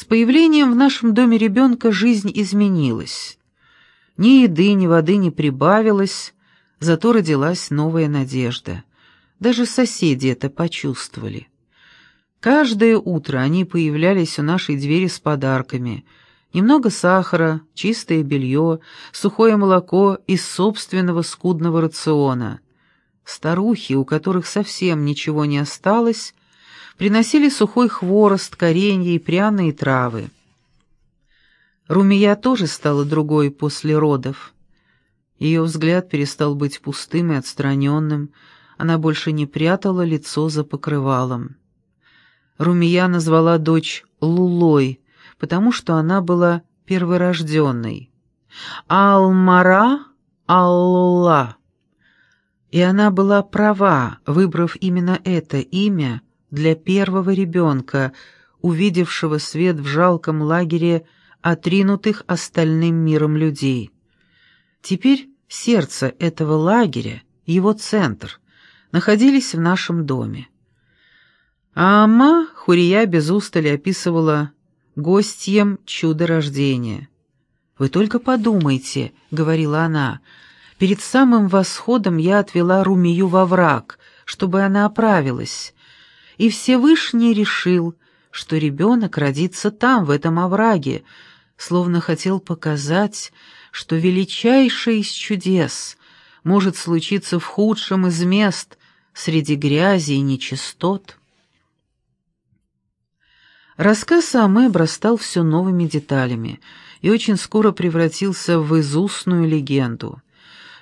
С появлением в нашем доме ребенка жизнь изменилась. Ни еды, ни воды не прибавилось, зато родилась новая надежда. Даже соседи это почувствовали. Каждое утро они появлялись у нашей двери с подарками. Немного сахара, чистое белье, сухое молоко из собственного скудного рациона. Старухи, у которых совсем ничего не осталось, приносили сухой хворост, коренья и пряные травы. Румия тоже стала другой после родов. Ее взгляд перестал быть пустым и отстраненным, она больше не прятала лицо за покрывалом. Румия назвала дочь Лулой, потому что она была перворожденной. Алмара Аллула. И она была права, выбрав именно это имя для первого ребенка, увидевшего свет в жалком лагере отринутых остальным миром людей. Теперь сердце этого лагеря, его центр, находились в нашем доме. А Ама Хурия без устали описывала гостьем чудо рождения. «Вы только подумайте», — говорила она, — «перед самым восходом я отвела Румию во враг, чтобы она оправилась, и Всевышний решил, что ребенок родится там, в этом овраге, словно хотел показать, что величайшее из чудес может случиться в худшем из мест среди грязи и нечистот. Рассказ Аме обрастал все новыми деталями и очень скоро превратился в изустную легенду.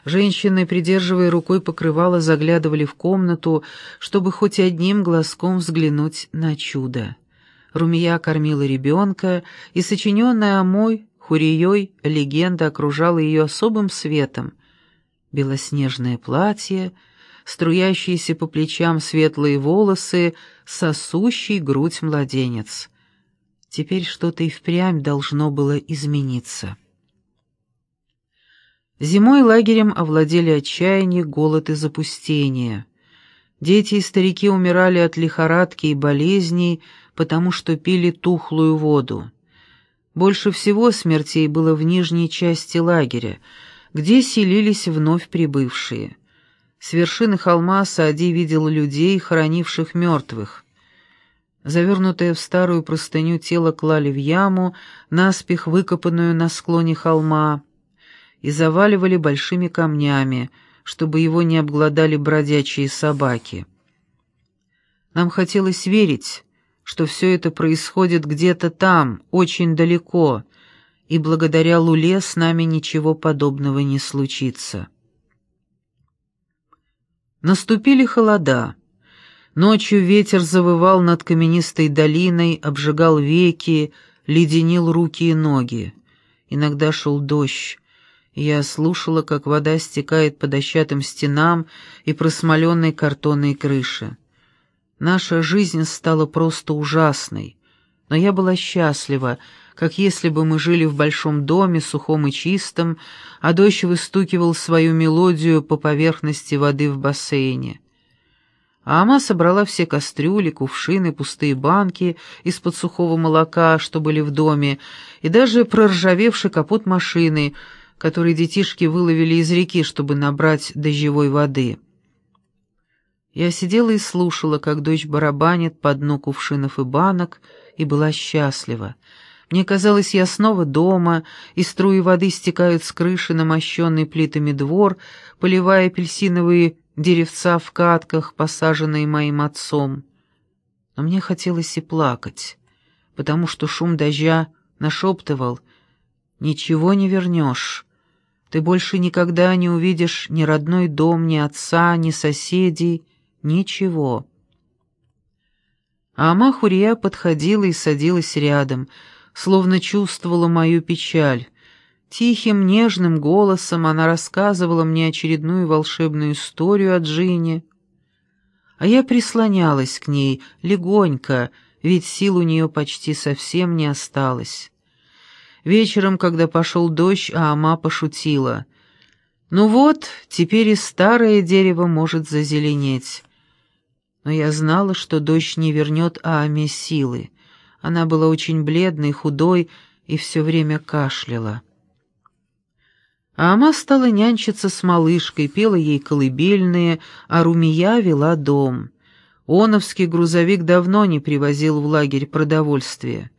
Женщины, придерживая рукой покрывало, заглядывали в комнату, чтобы хоть одним глазком взглянуть на чудо. Румия кормила ребенка, и сочиненная Амой, Хурией, легенда окружала ее особым светом. Белоснежное платье, струящиеся по плечам светлые волосы, сосущий грудь младенец. Теперь что-то и впрямь должно было измениться. Зимой лагерем овладели отчаяние, голод и запустение. Дети и старики умирали от лихорадки и болезней, потому что пили тухлую воду. Больше всего смертей было в нижней части лагеря, где селились вновь прибывшие. С вершины холма Саади видел людей, хоронивших мертвых. Завернутое в старую простыню тело клали в яму, наспех выкопанную на склоне холма, и заваливали большими камнями, чтобы его не обглодали бродячие собаки. Нам хотелось верить, что все это происходит где-то там, очень далеко, и благодаря Луле с нами ничего подобного не случится. Наступили холода. Ночью ветер завывал над каменистой долиной, обжигал веки, леденил руки и ноги. Иногда шел дождь. Я слушала, как вода стекает по дощатым стенам и просмоленной картонной крыше. Наша жизнь стала просто ужасной, но я была счастлива, как если бы мы жили в большом доме, сухом и чистом, а дождь выстукивал свою мелодию по поверхности воды в бассейне. А Ама собрала все кастрюли, кувшины, пустые банки из-под сухого молока, что были в доме, и даже проржавевший капот машины, который детишки выловили из реки, чтобы набрать дождевой воды. Я сидела и слушала, как дождь барабанит по дну кувшинов и банок, и была счастлива. Мне казалось, я снова дома, и струи воды стекают с крыши на мощенный плитами двор, поливая апельсиновые деревца в катках, посаженные моим отцом. Но мне хотелось и плакать, потому что шум дождя нашептывал «Ничего не вернешь». Ты больше никогда не увидишь ни родной дом, ни отца, ни соседей, Ничего. А Амахурия подходила и садилась рядом, словно чувствовала мою печаль. Тихим, нежным голосом она рассказывала мне очередную волшебную историю о Джине. А я прислонялась к ней легонько, ведь сил у нее почти совсем не осталось. Вечером, когда пошел дождь, Аама пошутила. «Ну вот, теперь и старое дерево может зазеленеть» но я знала, что дождь не вернет Ааме силы. Она была очень бледной, худой и все время кашляла. А Ама стала нянчиться с малышкой, пела ей колыбельные, а Румия вела дом. Оновский грузовик давно не привозил в лагерь продовольствие.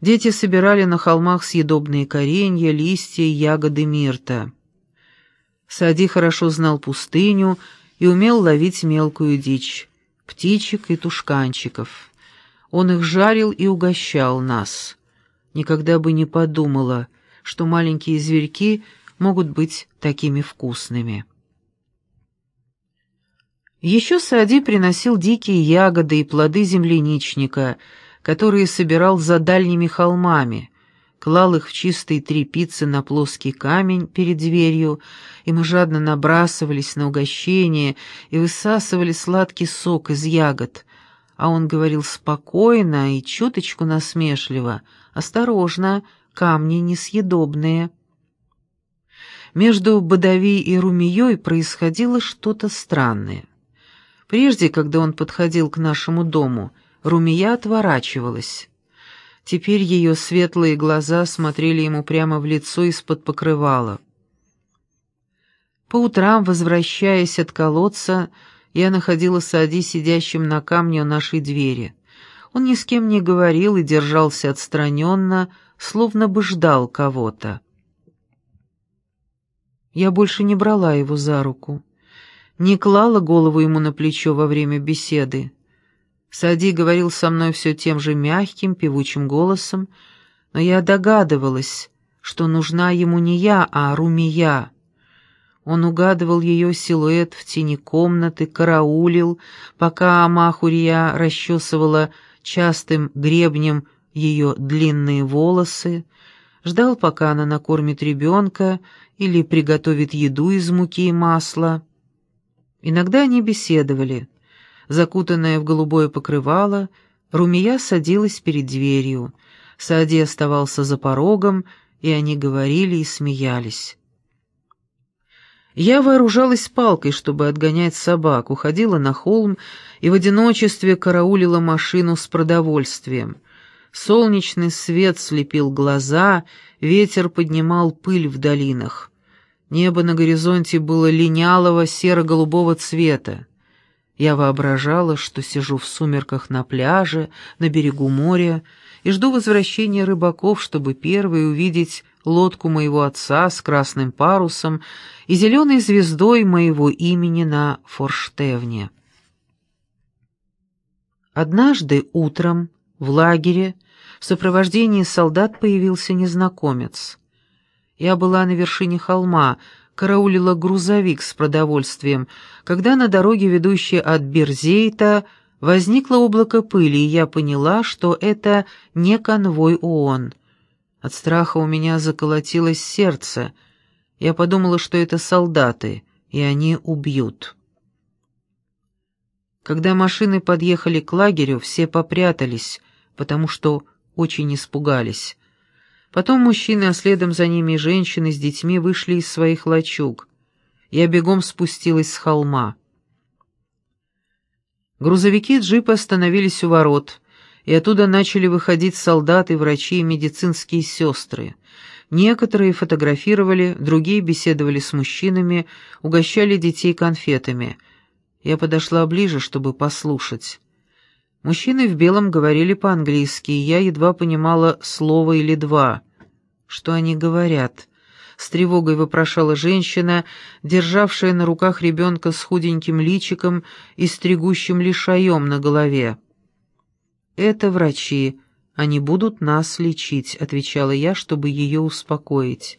Дети собирали на холмах съедобные коренья, листья и ягоды мирта. Сади хорошо знал пустыню и умел ловить мелкую дичь, птичек и тушканчиков. Он их жарил и угощал нас. Никогда бы не подумала, что маленькие зверьки могут быть такими вкусными. Еще Сади приносил дикие ягоды и плоды земляничника, которые собирал за дальними холмами, клал их в чистые трепицы на плоский камень перед дверью, и мы жадно набрасывались на угощение и высасывали сладкий сок из ягод, а он говорил спокойно и чуточку насмешливо, «Осторожно, камни несъедобные». Между Бадави и Румией происходило что-то странное. Прежде, когда он подходил к нашему дому, Румия отворачивалась. Теперь ее светлые глаза смотрели ему прямо в лицо из-под покрывала. По утрам, возвращаясь от колодца, я находила Сади сидящим на камне у нашей двери. Он ни с кем не говорил и держался отстраненно, словно бы ждал кого-то. Я больше не брала его за руку, не клала голову ему на плечо во время беседы. Сади говорил со мной все тем же мягким, певучим голосом, но я догадывалась, что нужна ему не я, а Румия. Он угадывал ее силуэт в тени комнаты, караулил, пока Амахурия расчесывала частым гребнем ее длинные волосы, ждал, пока она накормит ребенка или приготовит еду из муки и масла. Иногда они беседовали. Закутанная в голубое покрывало, Румия садилась перед дверью. Сади оставался за порогом, и они говорили и смеялись. Я вооружалась палкой, чтобы отгонять собак, уходила на холм и в одиночестве караулила машину с продовольствием. Солнечный свет слепил глаза, ветер поднимал пыль в долинах. Небо на горизонте было линялого серо-голубого цвета. Я воображала, что сижу в сумерках на пляже, на берегу моря, и жду возвращения рыбаков, чтобы первой увидеть лодку моего отца с красным парусом и зеленой звездой моего имени на форштевне. Однажды утром в лагере в сопровождении солдат появился незнакомец. Я была на вершине холма, караулила грузовик с продовольствием, когда на дороге, ведущей от Берзейта, возникло облако пыли, и я поняла, что это не конвой ООН. От страха у меня заколотилось сердце. Я подумала, что это солдаты, и они убьют. Когда машины подъехали к лагерю, все попрятались, потому что очень испугались. Потом мужчины, а следом за ними и женщины с детьми вышли из своих лачуг. Я бегом спустилась с холма. Грузовики и джипы остановились у ворот, и оттуда начали выходить солдаты, врачи и медицинские сестры. Некоторые фотографировали, другие беседовали с мужчинами, угощали детей конфетами. Я подошла ближе, чтобы послушать. Мужчины в белом говорили по-английски, и я едва понимала слово или два. Что они говорят? С тревогой вопрошала женщина, державшая на руках ребенка с худеньким личиком и стригущим лишаем на голове. «Это врачи. Они будут нас лечить», — отвечала я, чтобы ее успокоить.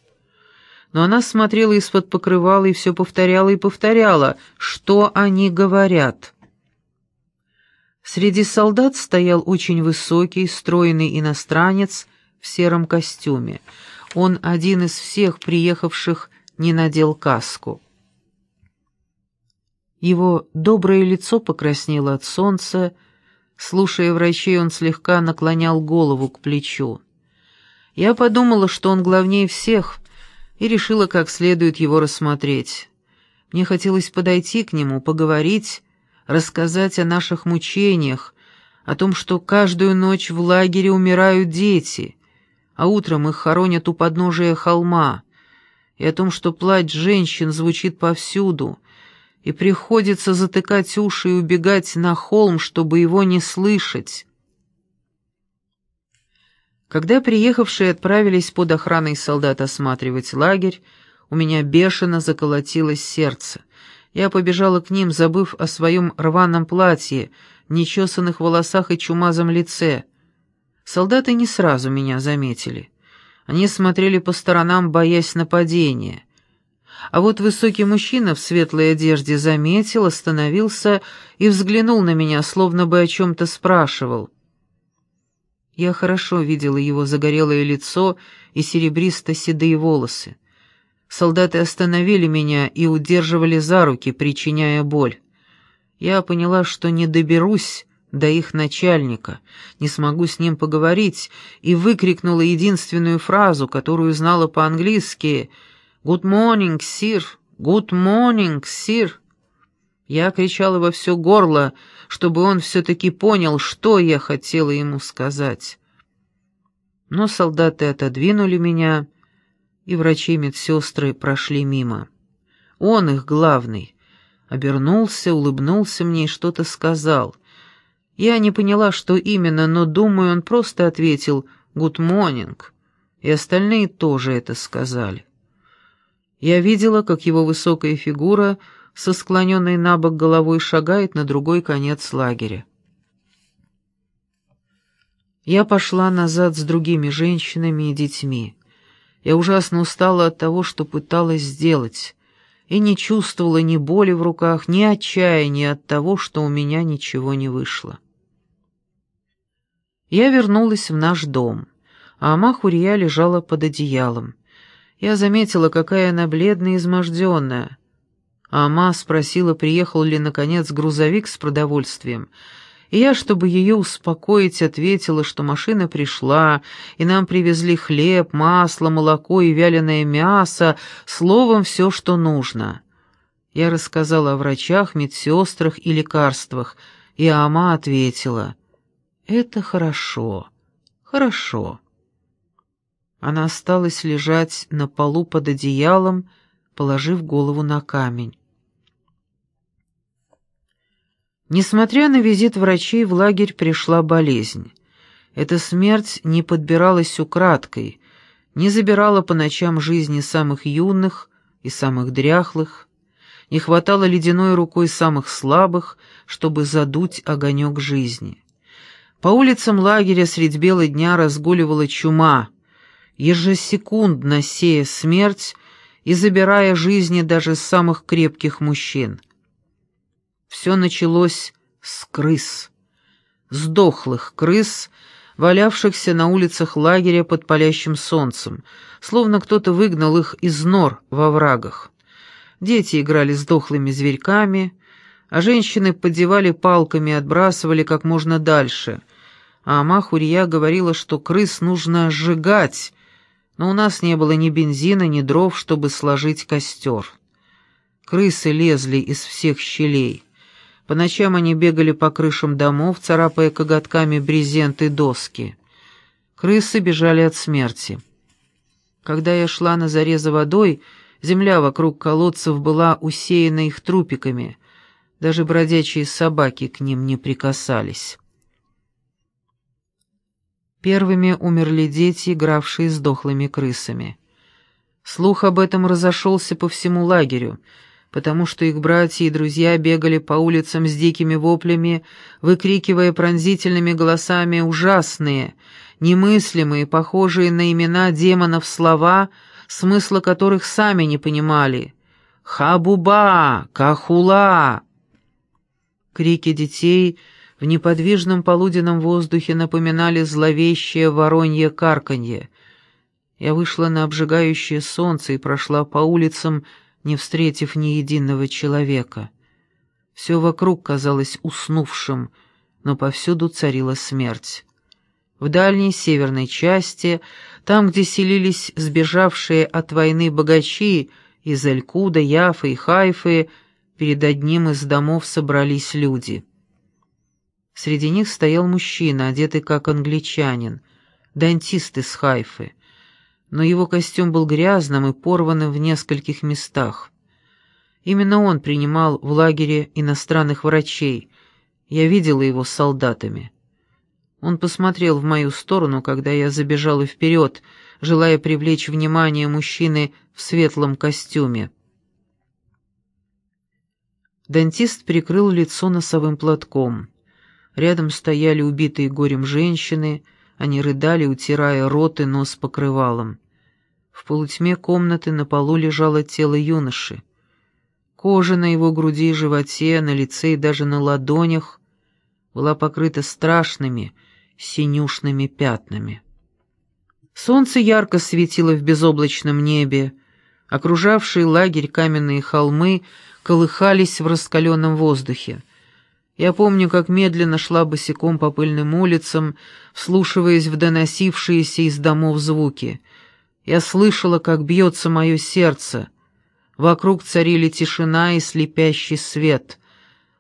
Но она смотрела из-под покрывала и все повторяла и повторяла, что они говорят. Среди солдат стоял очень высокий, стройный иностранец в сером костюме. Он один из всех приехавших не надел каску. Его доброе лицо покраснело от солнца, слушая врачей, он слегка наклонял голову к плечу. Я подумала, что он главнее всех, и решила как следует его рассмотреть. Мне хотелось подойти к нему, поговорить, рассказать о наших мучениях, о том, что каждую ночь в лагере умирают дети, а утром их хоронят у подножия холма, и о том, что плач женщин звучит повсюду, и приходится затыкать уши и убегать на холм, чтобы его не слышать. Когда приехавшие отправились под охраной солдат осматривать лагерь, у меня бешено заколотилось сердце. Я побежала к ним, забыв о своем рваном платье, нечесанных волосах и чумазом лице. Солдаты не сразу меня заметили. Они смотрели по сторонам, боясь нападения. А вот высокий мужчина в светлой одежде заметил, остановился и взглянул на меня, словно бы о чем-то спрашивал. Я хорошо видела его загорелое лицо и серебристо-седые волосы. Солдаты остановили меня и удерживали за руки, причиняя боль. Я поняла, что не доберусь до их начальника, не смогу с ним поговорить, и выкрикнула единственную фразу, которую знала по-английски «Good morning, sir! Good morning, sir!» Я кричала во все горло, чтобы он все-таки понял, что я хотела ему сказать. Но солдаты отодвинули меня, и врачи и медсестры прошли мимо. Он их главный. Обернулся, улыбнулся мне и что-то сказал. Я не поняла, что именно, но, думаю, он просто ответил «Good morning», и остальные тоже это сказали. Я видела, как его высокая фигура — со склоненной на бок головой шагает на другой конец лагеря. Я пошла назад с другими женщинами и детьми. Я ужасно устала от того, что пыталась сделать, и не чувствовала ни боли в руках, ни отчаяния от того, что у меня ничего не вышло. Я вернулась в наш дом, а Амахурия лежала под одеялом. Я заметила, какая она бледная и изможденная. Ама спросила, приехал ли, наконец, грузовик с продовольствием. И я, чтобы ее успокоить, ответила, что машина пришла, и нам привезли хлеб, масло, молоко и вяленое мясо, словом, все, что нужно. Я рассказала о врачах, медсестрах и лекарствах, и Ама ответила, «Это хорошо, хорошо». Она осталась лежать на полу под одеялом, положив голову на камень. Несмотря на визит врачей, в лагерь пришла болезнь. Эта смерть не подбиралась украдкой, не забирала по ночам жизни самых юных и самых дряхлых, не хватало ледяной рукой самых слабых, чтобы задуть огонек жизни. По улицам лагеря средь бела дня разгуливала чума, ежесекундно сея смерть и забирая жизни даже самых крепких мужчин. Все началось с крыс, сдохлых крыс, валявшихся на улицах лагеря под палящим солнцем, словно кто-то выгнал их из нор во врагах. Дети играли с дохлыми зверьками, а женщины поддевали палками и отбрасывали как можно дальше. А Махурья говорила, что крыс нужно сжигать, но у нас не было ни бензина, ни дров, чтобы сложить костер. Крысы лезли из всех щелей. По ночам они бегали по крышам домов, царапая коготками брезент и доски. Крысы бежали от смерти. Когда я шла на заре за водой, земля вокруг колодцев была усеяна их трупиками. Даже бродячие собаки к ним не прикасались. Первыми умерли дети, игравшие с дохлыми крысами. Слух об этом разошелся по всему лагерю, потому что их братья и друзья бегали по улицам с дикими воплями, выкрикивая пронзительными голосами ужасные, немыслимые, похожие на имена демонов слова, смысла которых сами не понимали. «Хабуба! Кахула!» Крики детей — в неподвижном полуденном воздухе напоминали зловещее воронье карканье. Я вышла на обжигающее солнце и прошла по улицам, не встретив ни единого человека. Все вокруг казалось уснувшим, но повсюду царила смерть. В дальней северной части, там, где селились сбежавшие от войны богачи из Элькуда, Яфы и Хайфы, перед одним из домов собрались люди — Среди них стоял мужчина, одетый как англичанин, дантист из Хайфы, но его костюм был грязным и порванным в нескольких местах. Именно он принимал в лагере иностранных врачей. Я видела его с солдатами. Он посмотрел в мою сторону, когда я забежала вперед, желая привлечь внимание мужчины в светлом костюме. Дантист прикрыл лицо носовым платком. Рядом стояли убитые горем женщины, они рыдали, утирая рот и нос покрывалом. В полутьме комнаты на полу лежало тело юноши. Кожа на его груди и животе, на лице и даже на ладонях была покрыта страшными, синюшными пятнами. Солнце ярко светило в безоблачном небе, окружавшие лагерь каменные холмы колыхались в раскаленном воздухе. Я помню, как медленно шла босиком по пыльным улицам, вслушиваясь в доносившиеся из домов звуки. Я слышала, как бьется мое сердце — Вокруг царили тишина и слепящий свет,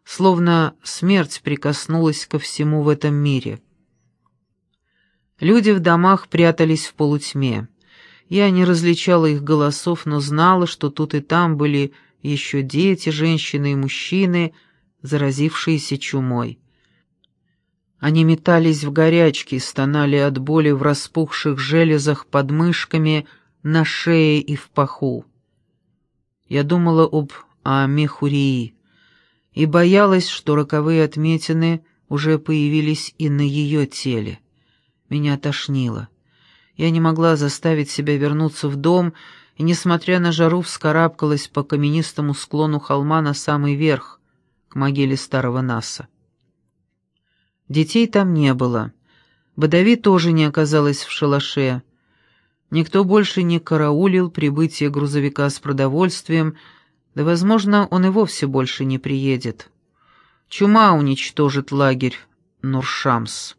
словно смерть прикоснулась ко всему в этом мире. Люди в домах прятались в полутьме. Я не различала их голосов, но знала, что тут и там были еще дети, женщины и мужчины, заразившиеся чумой. Они метались в горячке, стонали от боли в распухших железах под мышками, на шее и в паху. Я думала об Амехурии и боялась, что роковые отметины уже появились и на ее теле. Меня тошнило. Я не могла заставить себя вернуться в дом, и, несмотря на жару, вскарабкалась по каменистому склону холма на самый верх, могиле старого Наса. Детей там не было. Бадави тоже не оказалась в шалаше. Никто больше не караулил прибытие грузовика с продовольствием, да, возможно, он и вовсе больше не приедет. Чума уничтожит лагерь Нуршамс.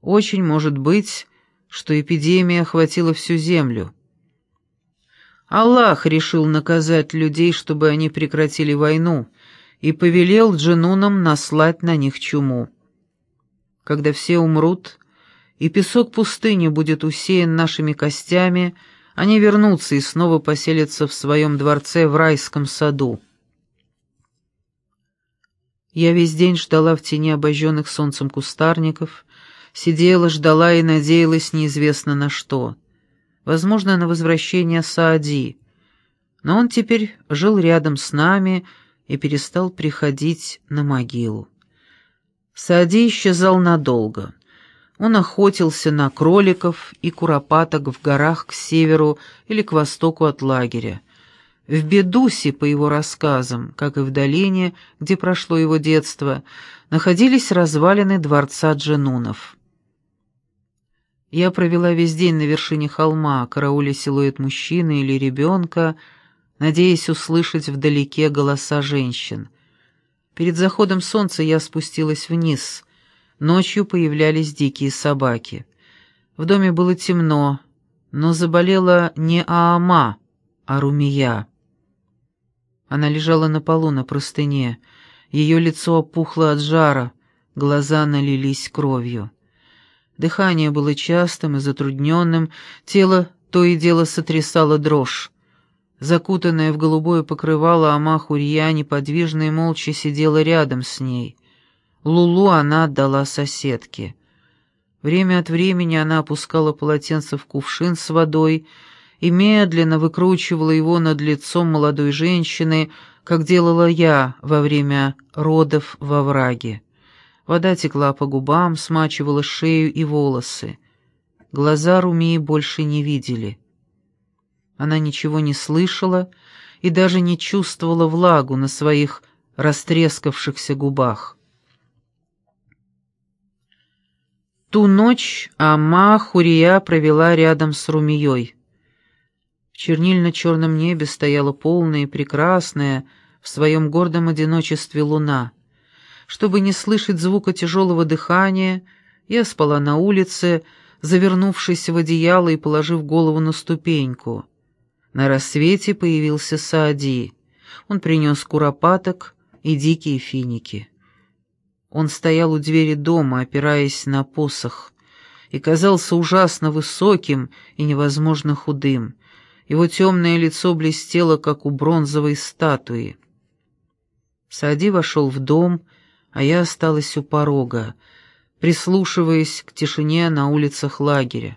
Очень может быть, что эпидемия охватила всю землю. Аллах решил наказать людей, чтобы они прекратили войну, и повелел джинунам наслать на них чуму. Когда все умрут, и песок пустыни будет усеян нашими костями, они вернутся и снова поселятся в своем дворце в райском саду. Я весь день ждала в тени обожженных солнцем кустарников, сидела, ждала и надеялась неизвестно на что. Возможно, на возвращение Саади. Но он теперь жил рядом с нами и перестал приходить на могилу. Саади исчезал надолго. Он охотился на кроликов и куропаток в горах к северу или к востоку от лагеря. В Бедусе, по его рассказам, как и в долине, где прошло его детство, находились развалины дворца Дженунов. Я провела весь день на вершине холма, карауля силуэт мужчины или ребенка, надеясь услышать вдалеке голоса женщин. Перед заходом солнца я спустилась вниз — Ночью появлялись дикие собаки. В доме было темно, но заболела не Аама, а Румия. Она лежала на полу на простыне, ее лицо опухло от жара, глаза налились кровью. Дыхание было частым и затрудненным, тело то и дело сотрясало дрожь. Закутанная в голубое покрывало, Ама Хурья неподвижно и молча сидела рядом с ней. Лулу она отдала соседке. Время от времени она опускала полотенце в кувшин с водой и медленно выкручивала его над лицом молодой женщины, как делала я во время родов во враге. Вода текла по губам, смачивала шею и волосы. Глаза Румии больше не видели. Она ничего не слышала и даже не чувствовала влагу на своих растрескавшихся губах. Ту ночь Ама Хурия провела рядом с Румией. В чернильно-черном небе стояла полная и прекрасная в своем гордом одиночестве луна. Чтобы не слышать звука тяжелого дыхания, я спала на улице, завернувшись в одеяло и положив голову на ступеньку. На рассвете появился Саади. Он принес куропаток и дикие финики. Он стоял у двери дома, опираясь на посох, и казался ужасно высоким и невозможно худым. Его темное лицо блестело, как у бронзовой статуи. Сади вошел в дом, а я осталась у порога, прислушиваясь к тишине на улицах лагеря.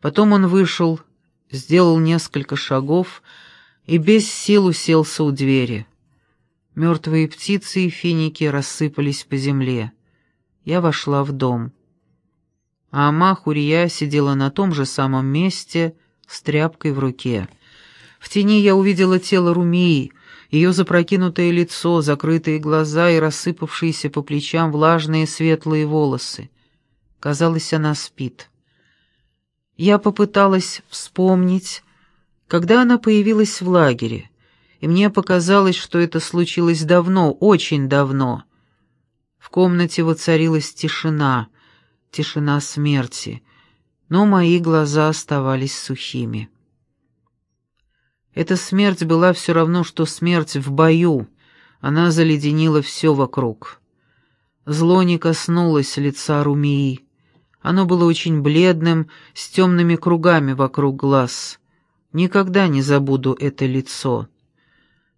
Потом он вышел, сделал несколько шагов и без сил уселся у двери. Мертвые птицы и финики рассыпались по земле. Я вошла в дом. А Ама Хурия сидела на том же самом месте с тряпкой в руке. В тени я увидела тело Румии, ее запрокинутое лицо, закрытые глаза и рассыпавшиеся по плечам влажные светлые волосы. Казалось, она спит. Я попыталась вспомнить, когда она появилась в лагере, и мне показалось, что это случилось давно, очень давно. В комнате воцарилась тишина, тишина смерти, но мои глаза оставались сухими. Эта смерть была все равно, что смерть в бою, она заледенила все вокруг. Зло не коснулось лица Румии. Оно было очень бледным, с темными кругами вокруг глаз. Никогда не забуду это лицо.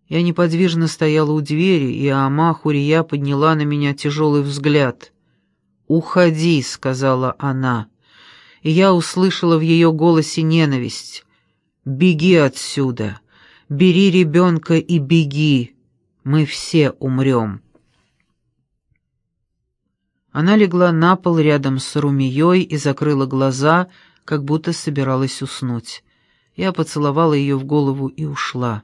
Я неподвижно стояла у двери, и Ама Хурия подняла на меня тяжелый взгляд. «Уходи», — сказала она, и я услышала в ее голосе ненависть. «Беги отсюда! Бери ребенка и беги! Мы все умрем!» Она легла на пол рядом с Румией и закрыла глаза, как будто собиралась уснуть. Я поцеловала ее в голову и ушла.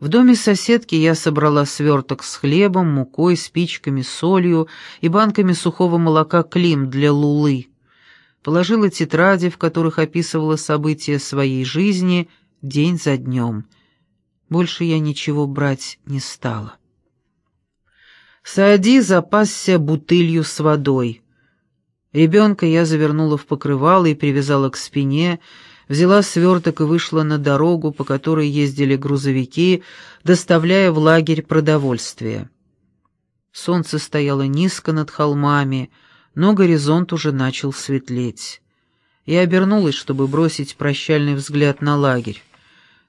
В доме соседки я собрала сверток с хлебом, мукой, спичками, солью и банками сухого молока Клим для Лулы. Положила тетради, в которых описывала события своей жизни день за днем. Больше я ничего брать не стала. Саади запасся бутылью с водой. Ребенка я завернула в покрывало и привязала к спине, взяла сверток и вышла на дорогу, по которой ездили грузовики, доставляя в лагерь продовольствие. Солнце стояло низко над холмами, но горизонт уже начал светлеть. Я обернулась, чтобы бросить прощальный взгляд на лагерь.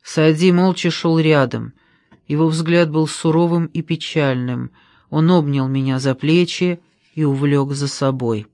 Саади молча шел рядом. Его взгляд был суровым и печальным — он обнял меня за плечи и увлек за собой.